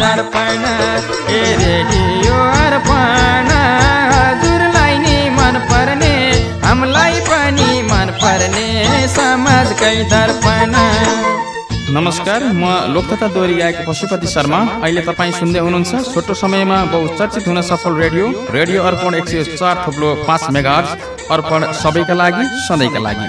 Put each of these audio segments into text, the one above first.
दर्पण ए radio अर्पण। हजुरलाई नि मन पर्ने हामीलाई पनि मन पर्ने समाजकै दर्पण। नमस्कार म लोकतथा दोहोरी गायक पशुपति शर्मा। अहिले तपाईँ सुन्दै हुनुहुन्छ छोटो समयमा बहुचर्चित हुन सफल रेडियो रेडियो अर्पण एक सय चार थप्लो पाँच मेगा अर्पण सबैका लागि सधैँका लागि।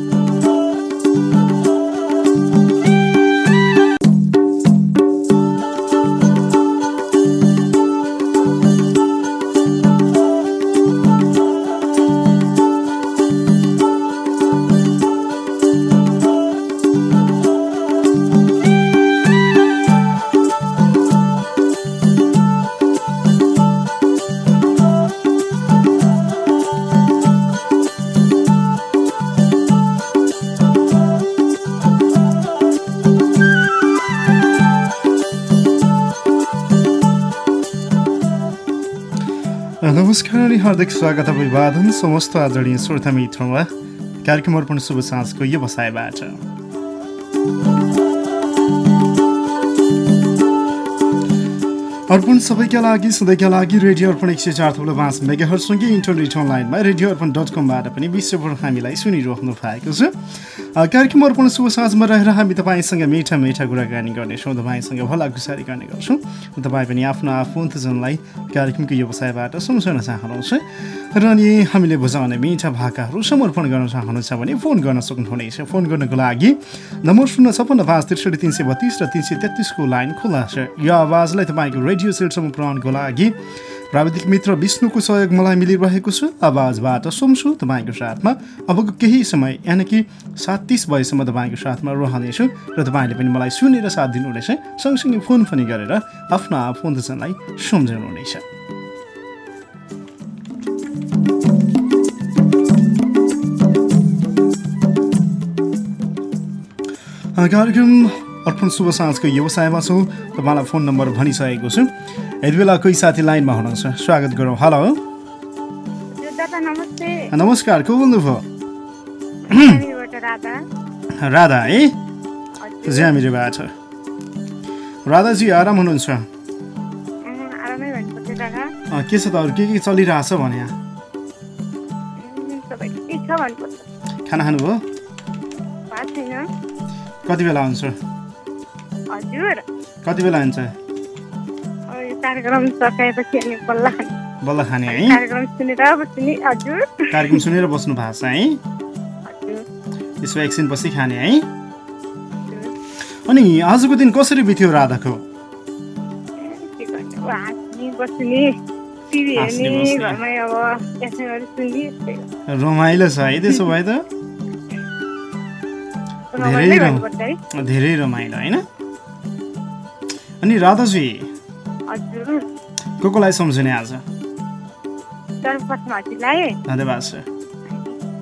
नमस्कार अनि हार्दिक स्वागत अभिवादन। समस्त आदरणीय श्रोता मित्रमा कार्यक्रम अर्पण शुभ साँझको व्यवसायबाट अर्पण सबैका लागि सधैँका लागि रेडियो अर्पण एक सय चार थप्लो पाँच मेगाहरूसँगै इन्टरनेट अनलाइनमा रेडियो अर्पण डट कमबाट पनि विश्वभर हामीलाई सुनिरहनु भएको छ। कार्यक्रम अर्पण शुभ साँझमा रहेर हामी तपाईँसँग मिठा मिठा कुराकानी गर्नेछौँ तपाईँसँग भलाकुसारी गर्ने गर्छौँ। तपाईँ पनि आफ्नो आफन्तजनलाई कार्यक्रमको व्यवसायबाट सम्झाउन चाहनुहुन्छ र अनि हामीले बुझाउने मिठा भाकाहरू समर्पण गर्न चाहनुहुन्छ भने फोन गर्न सक्नुहुनेछ। फोन गर्नको लागि नम्बर शून्य छपन्न पाँच त्रिसठी तिन सय बत्तिस र तिन सय तेत्तिसको लाइन खुला छ। यो आवाजलाई तपाईँको रेडियो सेटसम्म पुऱ्याउनको लागि प्राविधिक मित्र विष्णुको सहयोग मलाई मिलिरहेको छ। आवाजबाट सुन्छु तपाईँको साथमा अबको केही समय यानि कि सात तिस बजीसम्म तपाईँको साथमा रहनेछु र तपाईँले पनि मलाई सुनेर साथ दिनुहुनेछ। सँगसँगै फोन पनि गरेर आफ्नो आफन्तजनलाई सम्झाउनुहुनेछ। कार्यक्रम अर्पण शुभ साँझको व्यवसायमा छु। तपाईँलाई फोन नम्बर भनिसकेको छु। यति बेला कोही साथी लाइनमा हुनुहुन्छ स्वागत गरौँ। हेलो। नमस्कार को बोल्नुभयो राधा। राधा है ज्यामिरेबाट राधाजी आराम हुनुहुन्छ? के छ त अरू के के चलिरहेछ भने? खाना खानुभयो? कति बेला हुन्छ? कति बेला हुन्छ? कार्यक्रम सकाएपछि अनि बल्ल खाने। बल्ल खाने है? कार्यक्रम सुनेर बस्छु नि हजुर। कार्यक्रम सुनेर बस्नु भएको छ है? हजुर। त्यसो एकछिनपछि खाने है? अनि आजको दिन कसरी बित्यो राधाको। रमाइलो छ है त्यसो भए त? धेरै रमाइलो होइन? अनि राधाजी। को कोलाई सम्झने आज? धन्यवाद छ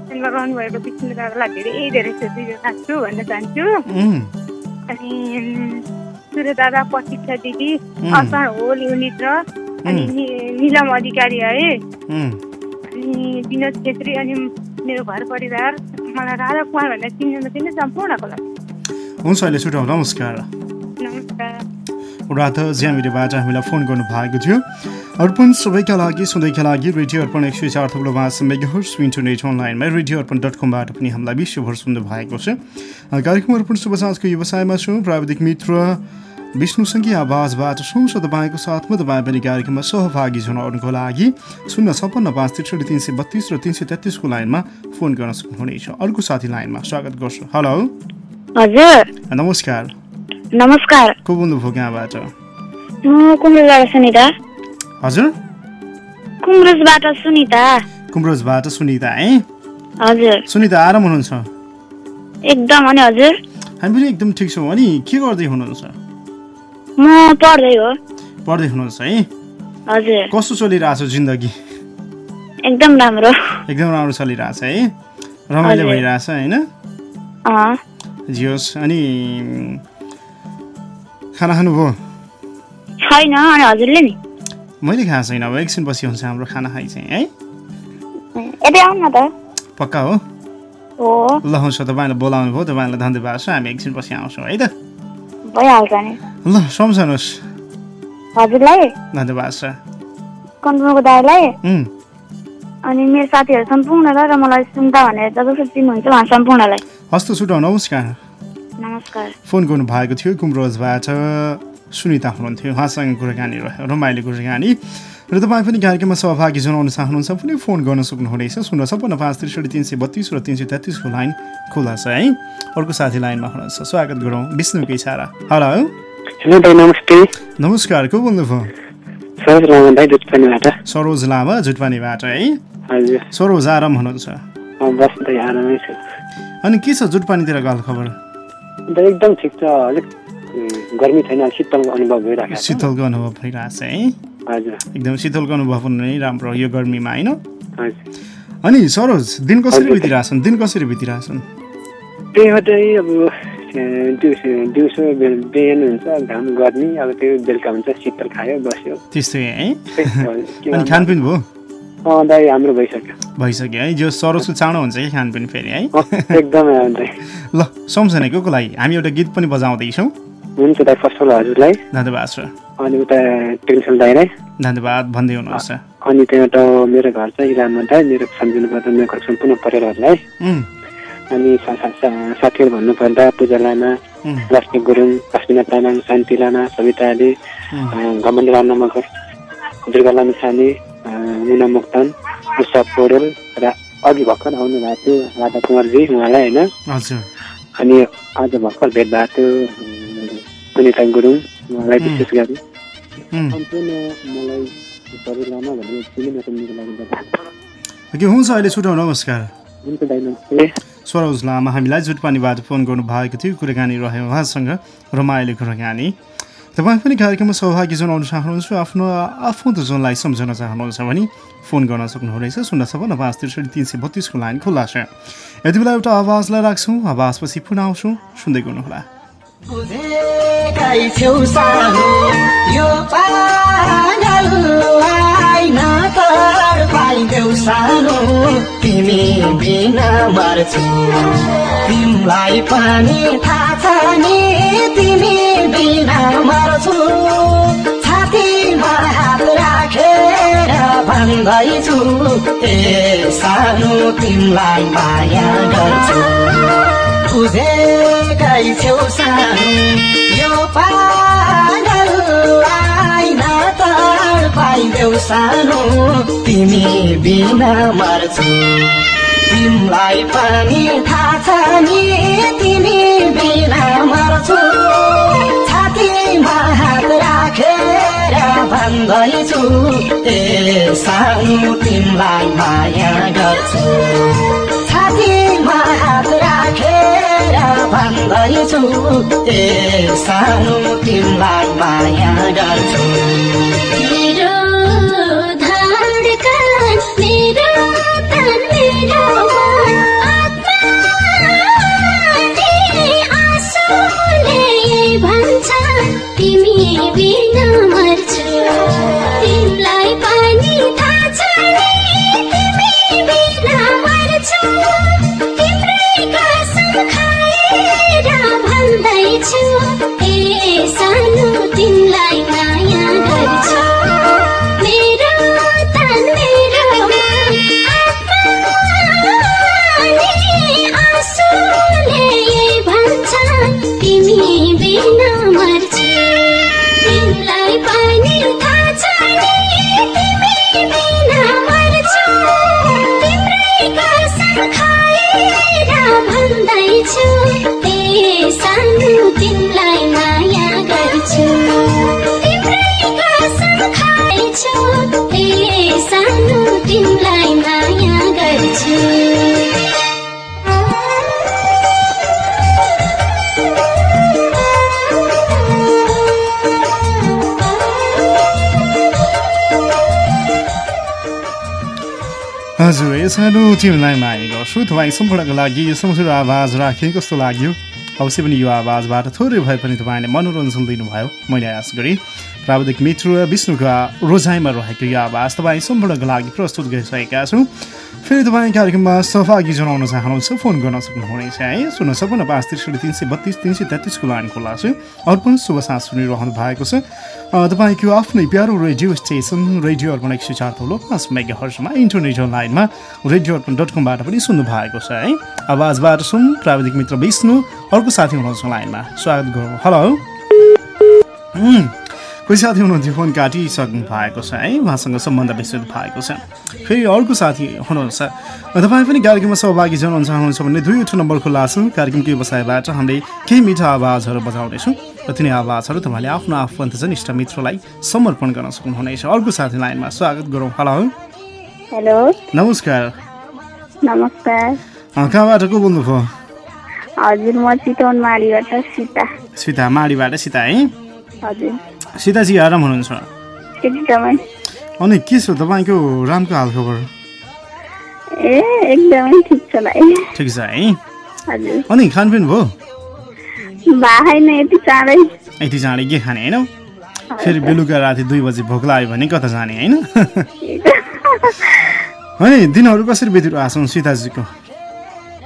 सेनमा रहनुभएको विष्णु दादालाई धेरै धेरै सोधिदिनु चाहन्छु भन्न चाहन्छु। उम्, अनि सूर्य दादा प्रतीक्षा दिदी उम्, अर्पण होल युनिट र अनि उम्, नि- निलम अधिकारी है। उम्, अनि विनोद छेत्री अनि मेरो घर परिवार। मलाई राधा कुमार भनेर चिन्नु चाहिँ सम्पूर्णको लागि। हुन्छ अहिले छुट्याउँ नमस्कार। नमस्कार। राधा ज्यामिरेबाट हामीलाई फोन गर्नु भएको थियो। अर्पण सबैका लागि सधैँका लागि रेडियो अर्पण एक सय चार थप्लो पाँच मेगाहर्स इन्टरनेट अनलाइनमा रेडियो अर्पण डट कमबाट पनि हामीलाई विश्वभर सुन्नु भएको छ। कार्यक्रम अर्पण शुभ साँझको व्यवसायमा छु प्राविधिक मित्र विष्णुसँगै आवाजबाट सुन्छ तपाईँको साथमा तपाईँ पनि कार्यक्रममा सहभागी जनाउनुको लागि शून्य छप्पन्न पाँच त्रिसठी तिन सय बत्तिस र तिन सय तेत्तिसको लाइनमा फोन गर्न सक्नुहुनेछ। अर्को साथी लाइनमा स्वागत गर्छु। हेलो हजुर। नमस्कार। नमस्कार। को बोल्नुभयो कहाँबाट म कुम्रबाट सुनिता। हजुर? कुम्रुजबाट सुनिता। कुम्रोजबाट सुनिता है? हजुर। सुनिता आराम हुनुहुन्छ? एकदम अनि हजुर? हामी पनि एकदम ठिक छौँ। अनि के गर्दै हुनुहुन्छ? म पढ्दै हो। पढ्दै हुनुहुन्छ है? हजुर। कस्तो चलिरहेछ जिन्दगी? एकदम राम्रो। एकदम राम्रो चलिरहेछ है? रमाइलो। भइरहेछ होइन? जियोस् अनि खाना खानुभयो? छैन अनि हजुरले नि? मैले खाएको छैन अब एकछिनपछि हुन्छ हाम्रो खाना खाइ चाहिँ है? यतै आउनु न त। पक्का हो? ल हुन्छ तपाईँलाई बोलाउनु भयो तपाईँलाई धन्यवाद छ हामी एकछिनपछि आउँछौँ है त? भइहाल्छ नि। ल सम्झनुहोस्। हजुरलाई? धन्यवाद छ। कन्ट्रोलको दाइलाई उम्, अनि मेरो साथीहरू सम्पूर्णलाई र मलाई सुन्दा भनेर जसरी चिन्नुहुन्छ उहाँ सम्पूर्णलाई। हस्त छुटाउ नमस्कार नमस्कार। फोन गर्नु भएको थियो कुमरोजबाट सुनिता हुनुहुन्थ्यो। उहाँसँग कुराकानी रह्यो रमाइलो कुराकानी। र तपाईँ पनि कार्यक्रममा सहभागी जनाउन चाहनुहुन्छ भने फोन गर्न सक्नुहुनेछ। शून्य छप्पन्न पाँच त्रिसठी तिन सय बत्तिस र तिन सय तेत्तिसको लाइन खुला छ है? अर्को साथी लाइनमा हुनुहुन्छ। स्वागत गरौँ। विष्णुकै सारा हेलो। नमस्ते। नमस्कार। को बोल्नुभयो? सरोज लामा जुटपानीबाट। है? हजुर। सरोज आराम हुनुहुन्छ? अँ, बस दाइ आरामै छु। अनि के छ जुटपानीतिर गल खबर एकदम ठिक छ अलिक गर्मी छैन शीतलको अनुभव भइरहेको छ। शीतलको अनुभव भइरहेछ है? हजुर। एकदम शीतलको अनुभव नै राम्रो यो गर्मीमा होइन? अनि सरोज दिन कसरी। बितिरहेछन्? दिन कसरी बितिरहेछन्? त्यही हो चाहिँ अब दिउँसो दिउँसो बिहान हुन्छ घाम गर्मी अब त्यो बेलुका हुन्छ शीतल खायो बस्यो। त्यस्तै है? त्यही अनि? खानपिन भयो? दाइ हाम्रो भइसक्यो। भइसक्यो है। जो सरोजको चाँडो हुन्छ कि खानपिन फेरि है? एकदमै ल सम्झनेको लागि हामी एउटा गीत पनि बजाउँदैछौँ। हुन्छ दाइ फर्स्ट अल हजुरलाई। धन्यवाद छ अनि उता टेन्सन दाइलाई धन्यवाद भन्दै हुनुहुन्छ। अनि त्यहाँबाट मेरो घर चाहिँ इलाममा दाइ। मेरो सम्झिनुपर्दा मेरो घर सम्पूर्ण परिवारहरूलाई अनि साथीहरू भन्नुपर्दा पूजा लामा लक्ष्मी गुरुङ लक्ष्मीनाथ तामाङ शान्ति लामा सविता आली। घमण्ड लामा मगर दुर्गा लामा छाने मुना मोक्तान उषा पौडेल र अघि भर्खर आउनु भएको थियो राधा कुमारजी उहाँलाई होइन हजुर अनि आज भर्खर भेट भएको थियो सुनिता गुरुङ उहाँलाई विशेष गरी। सम्पूर्ण मलाई सबै लामा भनेर चिनिनसक्नुको लागि धन्यवाद। के हुन्छ अहिले छुटाउ नमस्कार। हुन्छ दाइ नमस्ते। सरोज लामा हामीलाई जुटपानीबाट फोन गर्नु भएको थियो। कुराकानी रह्यो उहाँसँग। रमाइलो कुराकानी। तपाईँ पनि कार्यक्रममा सहभागी जनाउन चाहनुहुन्छ आफ्नो आफन्त जनलाई सम्झन चाहनुहुन्छ भने फोन गर्न सक्नुहुनेछ। शून्य छपन्न पाँच त्रिसठी तिन सय बत्तिसको लाइन खुल्ला छ। यति बेला एउटा आवाजलाई राख्छौँ आवाजपछि पुनः आउँछौँ सुन्दै गर्नुहोला। तिमीलाई पनि थाहा तिमी बिना मर्छु। छातीमा हात राखेर भन्दैछु ए सानो तिमीलाई माया गर्छु। बुझेकै छेउ सानो यो पागल आइन तर पाइदेऊ सानो तिमी बिना मर्छु। तिमीलाई पनि थाहा छ नि तिमी बिना मर्छु छातीमा हात राखेर भन्दैछु ए सानो तिमीलाई माया गर्छु छातीमा हात राखेर भन्दैछु ए सानो तिमीलाई माया गर्छु ए सानो तिमीलाई माया हजुर यो तिमीलाई माया गर्छु। तपाईँ सम्पूर्णको लागि आवाज राखेँ कस्तो लाग्यो? अवश्य पनि यो आवाजबाट थोरै भए पनि तपाईँले मनोरञ्जन लिनुभयो। मैले आश गरेँ प्राविधिक मित्र विष्णुका रोजाइमा रहेको यो आवाज तपाईँ सम्पूर्णको लागि प्रस्तुत गरिसकेका छौँ। फेरि तपाईँ कार्यक्रममा सहभागी जनाउन चाहनुहुन्छ फोन गर्न सक्नुहुनेछ है। शून्य सपन्न पाँच त्रिसठी तिन सय बत्तिस तिन सय तेत्तिसको लाइन खुल्ला छ। अर्पण शुभ साँझ सुनिरहनु भएको छ। तपाईँको आफ्नै प्यारो रेडियो स्टेसन रेडियो अर्पण एक सय चार तौलो पाँच मेगा हर्समा इन्टरनेट लाइनमा रेडियो अर्पण डट कमबाट पनि सुन्नु भएको छ है। आवाजबाट सुन प्राविधिक मित्र विष्णु अर्को साथी हुनुहुन्छ लाइनमा? स्वागत गरौँ। हेलो कोही साथी हुनुहुन्थ्यो? फोन काटिसक्नु भएको छ है? उहाँसँग सम्बन्ध विस्तृत भएको छ। फेरि अर्को साथी हुनुहुन्छ। तपाईँ पनि कार्यक्रममा सहभागी जनाउन चाहनुहुन्छ भने दुईवटा नम्बर खुल्ला छ कार्यक्रमको व्यवसायबाट हामीले केही मिठा आवाजहरू बजाउनेछौँ र तिनी आवाजहरू तपाईँले आफ्नो आफन्तजन इष्ट मित्रलाई समर्पण गर्न सक्नुहुनेछ। अर्को साथी लाइनमा स्वागत गरौँ। हेलो हेलो नमस्कार। नमस्कार। कहाँबाट को बोल्नुभयो? हजुर म चितवन माडीबाट सीता। सीता माडीबाट सीता है? हजुर। सीताजी आराम हुनुहुन्छ? एकदमै। अनि के छ तपाईँको रामको हालखबर? ए एकदमै ठिक छ भाइ। ठिक छ है? हजुर। अनि खानपिन भयो? भाइ नै यति चाँडै। यति चाँडै के खाने होइन? फेरि बेलुका राति दुई बजी भोक लाग्यो भने कता जाने होइन? अनि दिनहरू कसरी बितिरहेको छन् सीताजीको?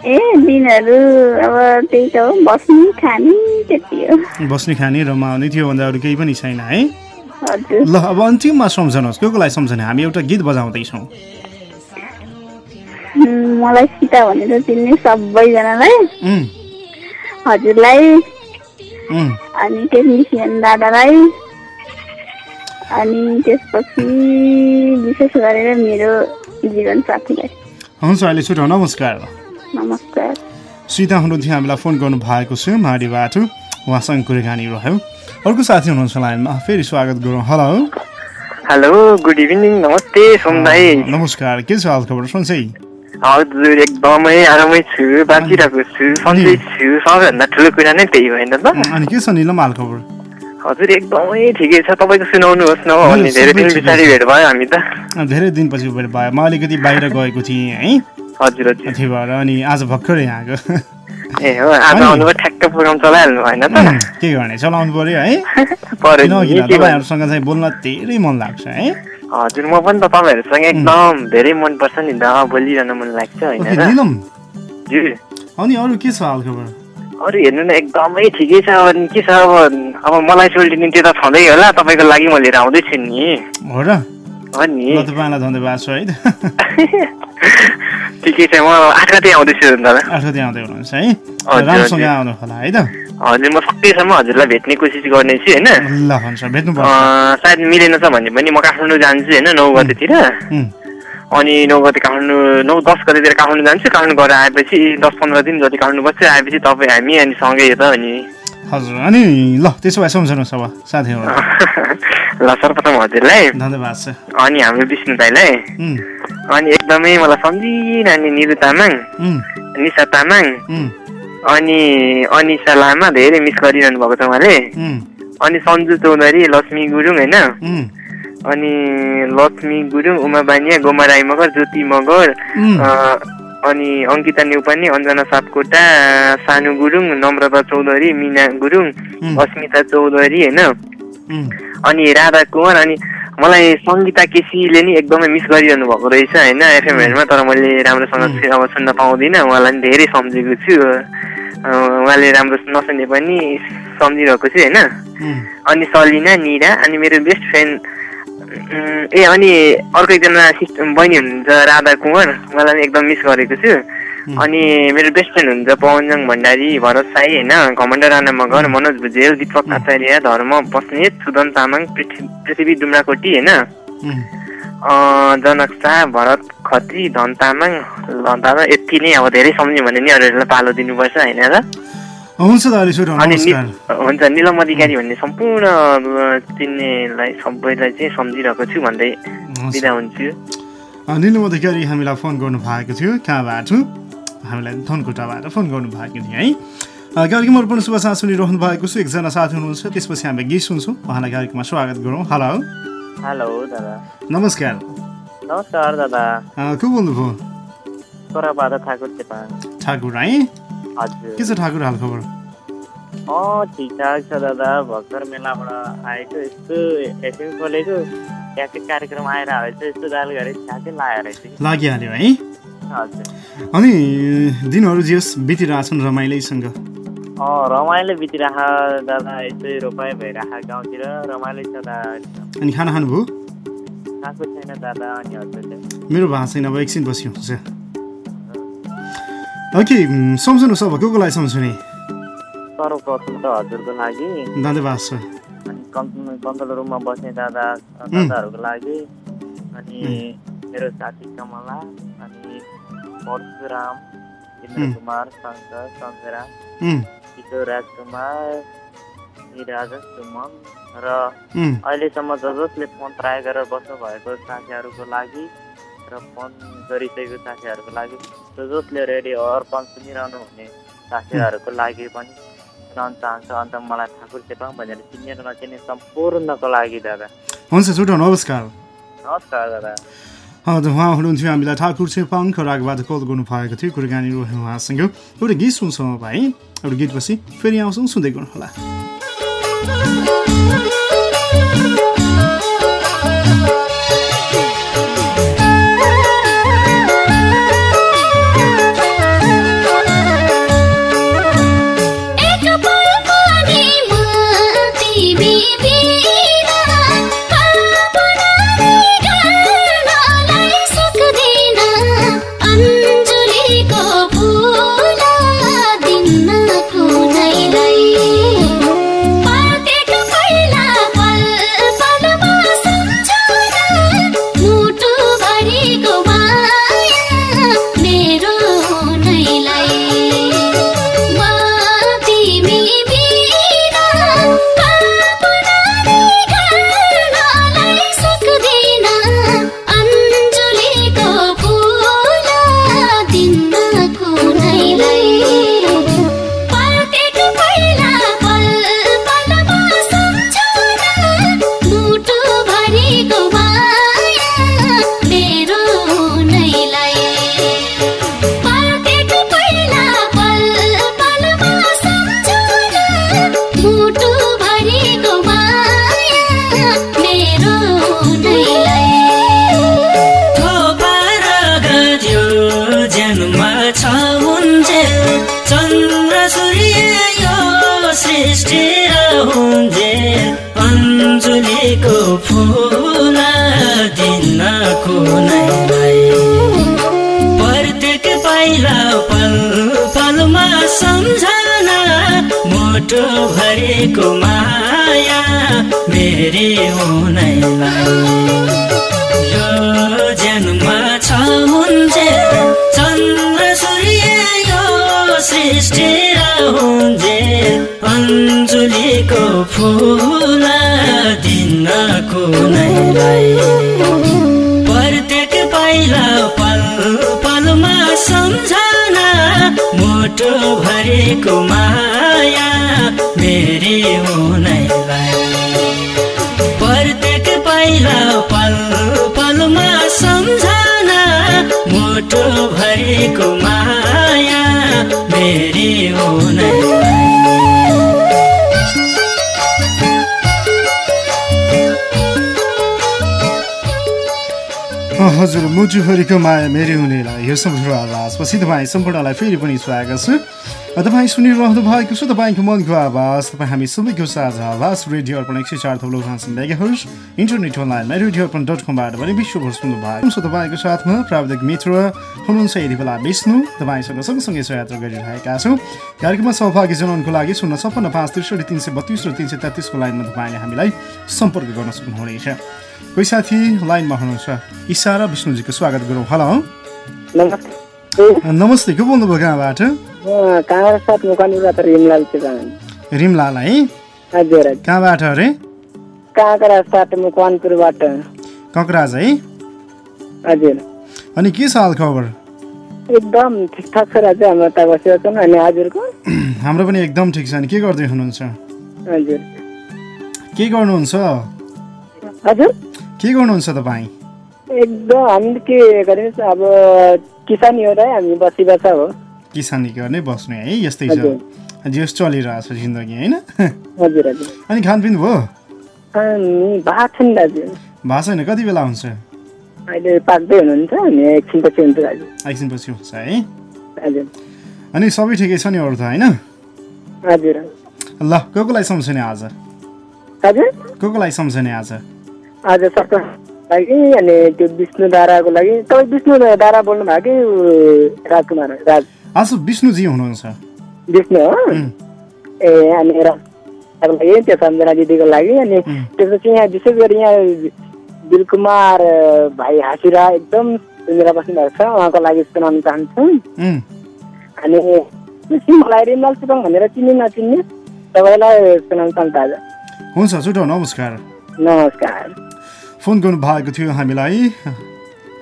ए दिनहरू अब त्यही त हो बस्ने खाने त्यति हो। बस्ने खाने रमाउने त्योभन्दा अरू केही पनि छैन है? ल अब अन्तिममा सम्झनुहोस् को कोलाई सम्झने? हामी एउटा गीत बजाउँदैछौँ। मलाई सीता भनेर चिन्ने सबैजनालाई। हजुरलाई। अनि टेक्निसियन दादालाई। अनि त्यसपछि विशेष गरेर मेरो जीवन साथीलाई। हुन्छ अहिले छुट्याउ नमस्कार। नमस्कार। सीता हुनुहुन्थ्यो हामीलाई फोन गर्नु भएको छ माडीबाट उहाँसँग कुराकानी रह्यो। अर्को साथी हुनुहुन्छ लाइनमा। फेरि स्वागत गरौँ। हेलो। Hello good evening. नमस्ते सोम भाइ। नमस्कार। के छ हाल खबर? सन्चै हजुर एकदमै आरामै छु। बाँचिरहेको छु। सन्चै छु। सबैभन्दा ठुलो कुरा नै त्यही होइन त? अनि के छ निलम हाल खबर? हजुर एकदमै ठिकै छ। तपाईँको सुनाउनुहोस् न धेरै दिन पछाडि। भेट भयो हामी त। धेरै दिनपछि भेट भयो। म अलिकति बाहिर गएको थिएँ है। हजुर हजुर। त्यही भएर अनि आज भर्खरै आएको ए हो आज अनि? आउनुभयो ठ्याक्क प्रोग्राम चलाइहाल्नु भएन त। के गर्ने चलाउनु पर्यो है? पऱ्यो किन नि, किन के गर्नु? तपाईँहरूसँग चाहिँ बोल्न धेरै मन लाग्छ है। हजुर म पनि त तपाईँहरूसँग एकदम धेरै मनपर्छ नि त बोलिरहन मन लाग्छ होइन अनि अरू के छ हाल खबर अरू हेर्नु न एकदमै ठिकै छ अब नि के छ अब अब मलाई सोल्टिने त्यो त छँदै होला तपाईँको लागि म लिएर आउँदैछु नि। हो र। नि तपाईँलाई धन्यवाद छ है। त ठिकै छ म आठ गते आउँदैछु आठ गते आउँदै हुनुहुन्छ है। राम्रोसँग। आउनु होला है त। हजुर म सकेसम्म हजुरलाई भेट्ने कोसिस गर्नेछु होइन। ल हुन्छ अँ, सायद मिलेन छ भने पनि म काठमाडौँ जान्छु होइन नौ गतेतिर। अनि नौ गते काठमाडौँ नौ दस गतेतिर काठमाडौँ जान्छु काठमाडौँ गएर आएपछि दस पन्ध्र दिन जति काठमाडौँ बस्छु आएपछि तपाईँ हामी अनि सँगै यता अनि हजुर अनि ल त्यसो भए सम्झनुहोस् अब साथीहरू। ल सर्वप्रथम हजुरलाई। धन्यवाद छ अनि हाम्रो विष्णु दाईलाई। अनि एकदमै मलाई सम्झिरहने निरु तामाङ निशा तामाङ अनि अनिसा लामा धेरै मिस गरिरहनु भएको छ उहाँले। अनि सन्जु चौधरी लक्ष्मी गुरुङ होइन? अनि लक्ष्मी गुरुङ उमा बानिया गोमा राई मगर ज्योति मगर अनि अङ्किता नेउपाने अञ्जना सापकोटा सानु गुरुङ नम्रता चौधरी मिना गुरुङ अस्मिता चौधरी होइन? अनि राधा कुमार अनि मलाई सङ्गीता केसीले नि एकदमै मिस गरिरहनु भएको रहेछ होइन? एफएमहरूमा तर मैले राम्रोसँग अब सुन्न पाउँदिनँ। उहाँलाई नि धेरै सम्झेको छु। उहाँले राम्रो नसुने पनि सम्झिरहेको छु होइन? अनि सलिना निरा अनि मेरो बेस्ट फ्रेन्ड ए अनि अर्को एकजना बहिनी हुनुहुन्छ राधा कुमार उहाँलाई पनि एकदम मिस गरेको छु। अनि मेरो बेस्ट फ्रेन्ड हुन्छ पवनजङ भण्डारी भरत साई होइन? घमण्ड राणा मगर मनोज भुजेल दिपक आचार्य धर्म बस्नेत सुदन तामाङ पृथ्वी पृथ्वी डुम्राकोटी होइन? जनक शाह भरत खत्री धन तामाङ ल दादा यति नै। अब धेरै सम्झ्यो भने नि अरूहरूलाई पालो दिनुपर्छ होइन र? हुन्छ हुन्छ निलम अधिकारी भन्ने सम्पूर्ण चिन्नेलाई सबैलाई चाहिँ सम्झिरहेको छु भन्दै बिदा हुन्छु। निलम अधिकारी हामीलाई फोन गर्नु भएको थियो कहाँबाट? हामीलाई धनकुटाबाट फोन गर्नु भएको थियो है? कार्यक्रम अर्पण शुभ साथ सुनिरहनु भएको छु। एकजना साथी हुनुहुन्छ त्यसपछि हामी गीत सुन्छौँ। उहाँलाई कार्यक्रममा स्वागत गरौँ। हेलो। हेलो दादा। नमस्कार। नमस्कार दादा। अ, को बोल्नुभयो? ठाकुर है? के छ ठाकुर हाल खबर अँ ठिकठाक छ दादा। भर्खर मेलाबाट आएको यस्तो एसएम खोलेको ट्याक्कै कार्यक्रम आएर आएछ यस्तो दाल गरेँ ठ्याक्कै लगाएर लागिहाल्यो है? अनि दिनहरू जे होस् बितिरहेछन् रमाइलोसँग। अँ रमाइलो बितिराख दादा यस्तै रोपाइ भइराख गाउँतिर रमाइलो छ दादा अनि खाना खानुभयो? खाएको छैन दादा अनि हजुरले। मेरो भएको छैन अब एकछिन पछि हुन्छ ओके सम्झनुहोस् अब को को लागि सम्झने सर्वप्रथम त हजुरको लागि अनि कन् कन्ट्रोल रुममा बस्ने दादा दादाहरूको लागि अनि मेरो साथी कमला अनि परशुराम इन्द्र. कुमार शङ्कर शङ्करा उम्, किशोर राजकुमार निराज सुमन र अहिलेसम्म ज जसले फोन ट्राई गरेर बस्नु भएको साथीहरूको लागि र फोन गरिसकेको साथीहरूको लागि जसले रेडियो अर्पण सुनिरहनु हुने साथीहरूको लागि पनि सुनाउन चाहन्छ। अन्त मलाई ठाकुर चेपाङ भनेर चिन्ने र नचिन्ने सम्पूर्णको लागि दादा। हुन्छ छुट्याउनु नमस्कार। नमस्कार दादा। हजुर उहाँ हुनुहुन्थ्यो हामीलाई ठाकुर छेपाङ खरागबाट कल गर्नु भएको थियो। कुराकानी रह्यो उहाँसँग। एउटा गीत सुन्छौँ भाइ। एउटा गीतपछि फेरि आउँछौँ सुन्दै गर्नुहोला। भरेको माया मेरी हुनैलाई यो जन्म छ हुन्जे चन्द्र सूर्य यो सृष्टि रहन्जे अञ्जुलीको फुल दिन कुनैलाई प्रत्येक पाइला पल पलमा सम्झना मोटो भरेको माया मेरी हुनैलाई प्रत्येक पाइला पल पलमा सम्झना मोटो भरेको माया मेरी हुनैलाई अँ, हजुर मुटुभरिको माया मेरै हुनेलाई यो सम्पूर्ण आवाजपछि तपाईँ सम्पूर्णलाई फेरि पनि स्वागत छ। तपाईँ सुनिरहनु भएको छ तपाईँको मनको आवाज तपाईँ हामी सबैको साझा आवाज रेडियो अर्पण एक सय चार थप्लो मेगाहर्स इन्टरनेट अनलाइनमा रेडियो अर्पण डट कमबाट पनि विश्वभर सुन्नु भएको छ। तपाईँको साथमा प्राविधिक मित्र हुनुहुन्छ यति बेला विष्णु तपाईँसँग सँगसँगै यात्रा गरिरहेका छौँ। कार्यक्रममा सहभागी जनाउनको लागि शून्य छप्पन्न पाँच त्रिसठी तिन सय बत्तिस र तिन सय तेत्तिसको लाइनमा तपाईँले हामीलाई सम्पर्क गर्न सक्नुहुनेछ। कोही साथी लाइनमा हुनुहुन्छ इसारा विष्णुजीको स्वागत गरौँ। हेलो। नमस्ते नमस्ते को बोल्नुभयो कहाँबाट? रिमलाल है हजुर कहाँबाट अरे? ककराज है हजुर। अनि के छ हाल खबर? एकदम ठिकठाक छ राजा हाम्रो त बसेको छौँ अनि हजुरको। हाम्रो पनि एकदम ठिक छ नि के गर्दै हुनुहुन्छ? हजुर। के गर्नुहुन्छ? हजुर। के गर्नुहुन्छ तपाईँ? एकदम हामी के गरिन्छ अब किसानी हो र हामी बसी बसा हो किसानी गर्ने बस्ने है यस्तै छ। हजुर। जेस चलिरहेछ जिन्दगी होइन? हजुर हजुर। अनि खानपिन भयो? भएको छैन दाजु। भएको छैन कति बेला हुन्छ? अहिले पाक्दै हुनुहुन्छ अनि एकछिनपछि हुन्छ दाजु। एकछिनपछि हुन्छ है? हजुर। अनि सबै ठिकै छ नि अरू त होइन? हजुर। ल को कोलाई सम्झने आज? हजुर। को कोलाई सम्झने आज? आज सबको लागि अनि त्यो विष्णु दाराको लागि। तपाईँ विष्णु दारा बोल्नु भएको कि राजकुमार? राज? आज विष्णुजी हुनुहुन्छ। विष्णु हो? ए अनि राजको लागि त्यो सम्झना दिदीको लागि। अनि त्यसपछि यहाँ विशेष गरी यहाँ दिलकुमार भाइ हाँसिरा एकदम सुनेर बस्नु भएको छ। उहाँको लागि सुनाउन चाहन्छु। अनि मलाई रिमल सुटङ भनेर चिन्ने नचिन्ने तपाईँलाई सुनाउन चाहन्छु आज। हुन्छ छुटो नमस्कार। नमस्कार। फोन गर्नु भएको थियो हामीलाई।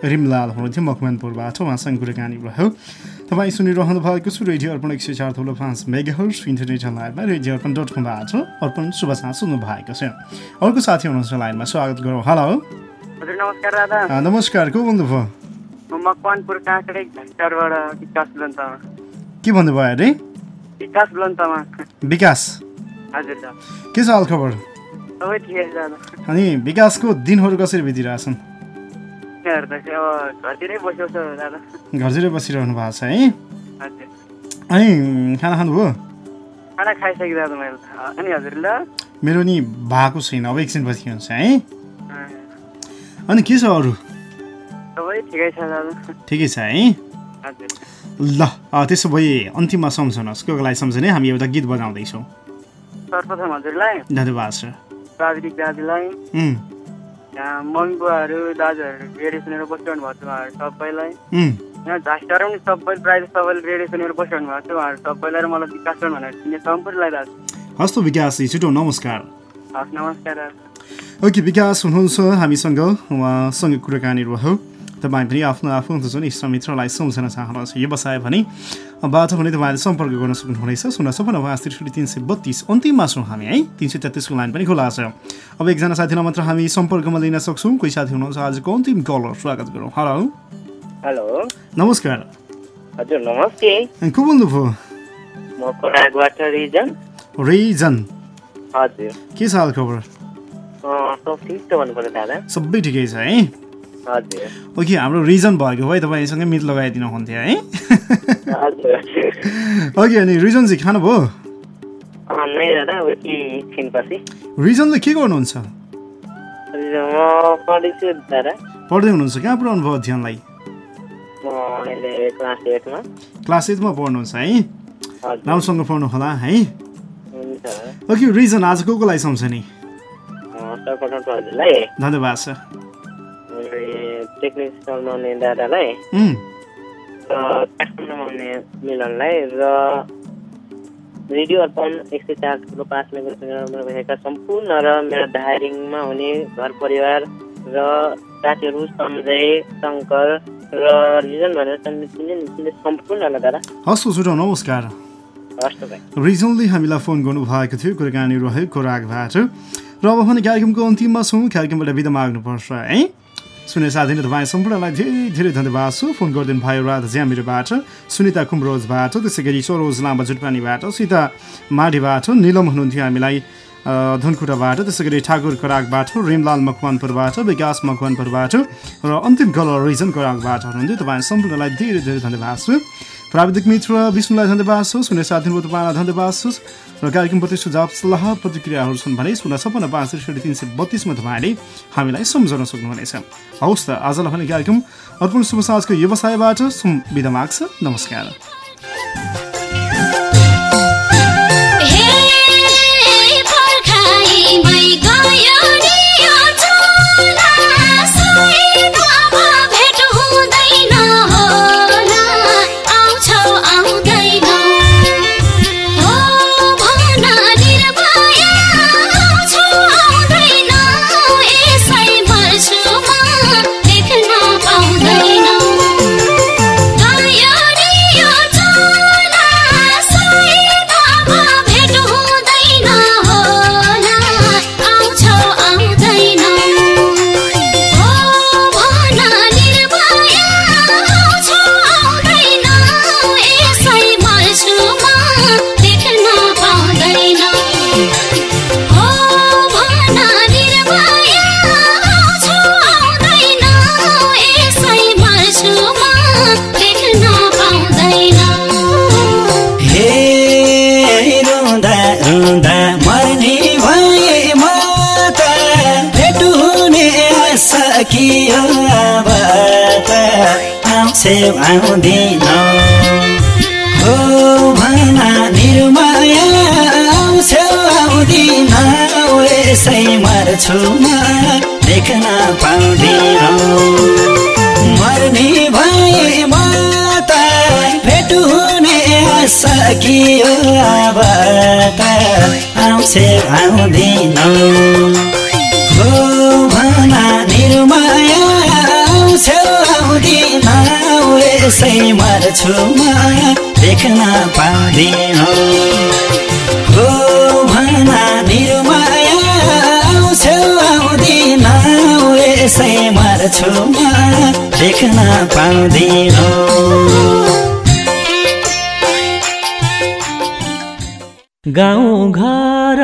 रिमलाल हुनुहुन्थ्यो मकवानपुरबाट उहाँसँग कुराकानी भयो। तपाईँ सुनिरहनु भएको छु रेडियो अर्पण एक सय चार थुलो पाँच मेगा हर्स इन्टरनेट लाइनमा रेडियो अर्पण डट कमबाट अर्पण शुभ सुन्नु भएको छ। अर्को साथी हुनुहुन्छ लाइनमा स्वागत गरौँ। हेलो। नमस्कार को बोल्नुभयो के भन्नुभयो अरे? विकास के छ हाल खबर अनि विकासको दिनहरू कसरी बितिरहेछन्? घरतिरै बसिरहनु भएको छ है? अनि खाना खानुभयो मेरो नि भएको छैन। अब एकछिनपछि हुन्छ है? अनि के छ अरू? ठिकै छ है? ल त्यसो भए अन्तिममा सम्झनुहोस्। को कोलाई सम्झने हामी एउटा गीत बजाउँदैछौँ धन्यवाद सर प्राविधिक दाजुलाई यहाँ मम्मी बुवाहरू दाजुहरू रेडियो सुनेर बसिरहनु भएको छ उहाँहरू सबैलाई। यहाँ झाँसटार पनि सबै प्रायः सबैले रेडियो सुनेर बसिरहनु भएको छ उहाँहरू सबैलाई र मलाई विकास भनेर चिन्ने सम्पूर्णलाई दाजु। हस्तो विकास छिटो नमस्कार। हस् नमस्कार दाजु। ओके विकास हुनुहुन्छ हामीसँग उहाँसँग कुराकानी रह्यो तपाईँ पनि आफ्नो आफ्नो जुन इष्टमित्रलाई सम्झन चाहनुहुन्छ। व्यवसाय भने बाटो भने तपाईँले सम्पर्क गर्न सक्नुहुनेछ। सपन्न पाँच त्रिसठी तिन सय बत्तिस। अन्तिममा छौँ हामी है? तिन सय तेत्तिसको लाइन पनि खुला छ। अब एकजना साथीलाई मात्र हामी सम्पर्कमा लिन सक्छौँ। कोही साथी हुनुहुन्छ आजको अन्तिम कलर स्वागत गरौँ। हेलो हेलो नमस्कार। हजुर नमस्ते। को बोल्नुभयो रिजन। के छ हाल खबर? सब ठिक छ है? ओके हाम्रो रिजन भएको भए तपाईँसँगै मित लगाइदिनु हुन्थ्यो है। ओके अनि रिजन चाहिँ खानुभयो रिजनले के गर्नुहुन्छ? पढ्दै हुनुहुन्छ कहाँ पुऱ्याउनु भयो अध्ययनलाई? क्लास एटमा पढ्नुहुन्छ है। राम्रोसँग पढ्नु होला है। ओके रिजन आज को कोलाई सम्झने? धन्यवाद सर। टेक्निक चलाउने दादालाई हुने मिलनलाई र रेडियो अर्पण एक सय चार ठुलो पाँच मेगामा रहेका सम्पूर्ण र मेरो दारिङमा हुने घर परिवार र साथीहरू सञ्जय शङ्कर र रिजन भनेर सम्पूर्णलाई दादा हस् छुटो नमस्कार। रिजनले हामीलाई फोन गर्नुभएको थियो कुराकानी रहेको रागबाट र अब भने कार्यक्रमको अन्तिममा छौँ। कार्यक्रमबाट बिदा माग्नुपर्छ है? सुने साथीले तपाईँ सम्पूर्णलाई धेरै धेरै धन्यवाद छु फोन गरिदिनु भयो राधा ज्यामिरोबाट सुनिता कुम्रोजबाट त्यसै गरी सरोज लामा जुटपानीबाट सीता माडीबाट निलम हुनुहुन्थ्यो हामीलाई धनकुटाबाट त्यसै गरी ठाकुर कराकबाट रिमलाल मकवानपुरबाट विकास मकवानपुरबाट र अन्तिम कलर रिजन कराकबाट हुनुहुन्थ्यो। तपाईँ सम्पूर्णलाई धेरै धेरै धन्यवाद छु प्राविधिक मित्र विष्णुलाई धन्यवाद छु सुने साथीहरू तपाईँलाई धन्यवाद छु र कार्यक्रमप्रति सुझाव सल्लाह प्रतिक्रियाहरू छन् भने शून्य सपन्न पाँच त्रिसठी तिन सय बत्तिसमा तपाईँले हामीलाई सम्झाउन सक्नुहुनेछ। हवस् त आजलाई भने कार्यक्रम अर्पण शुभ साँझको व्यवसायबाट बिदा माग्छ। नमस्कार। पर्खाइमै गयो नि अब आउँदिन। हो भना निर्माया आउँदिन। यसै मर्छु देख्न मर्ने भए म त भेट हुने सकियो अब त आउँछे आउँदिन। हो भना निर्माया आउँछौ आउँदिन। यसै मर्छु म देख्न पाउँदिन हो। भना निर्माया आउँछौ आउँदिन यसै मर्छु म देख्न पाउँदिन गाउँ घर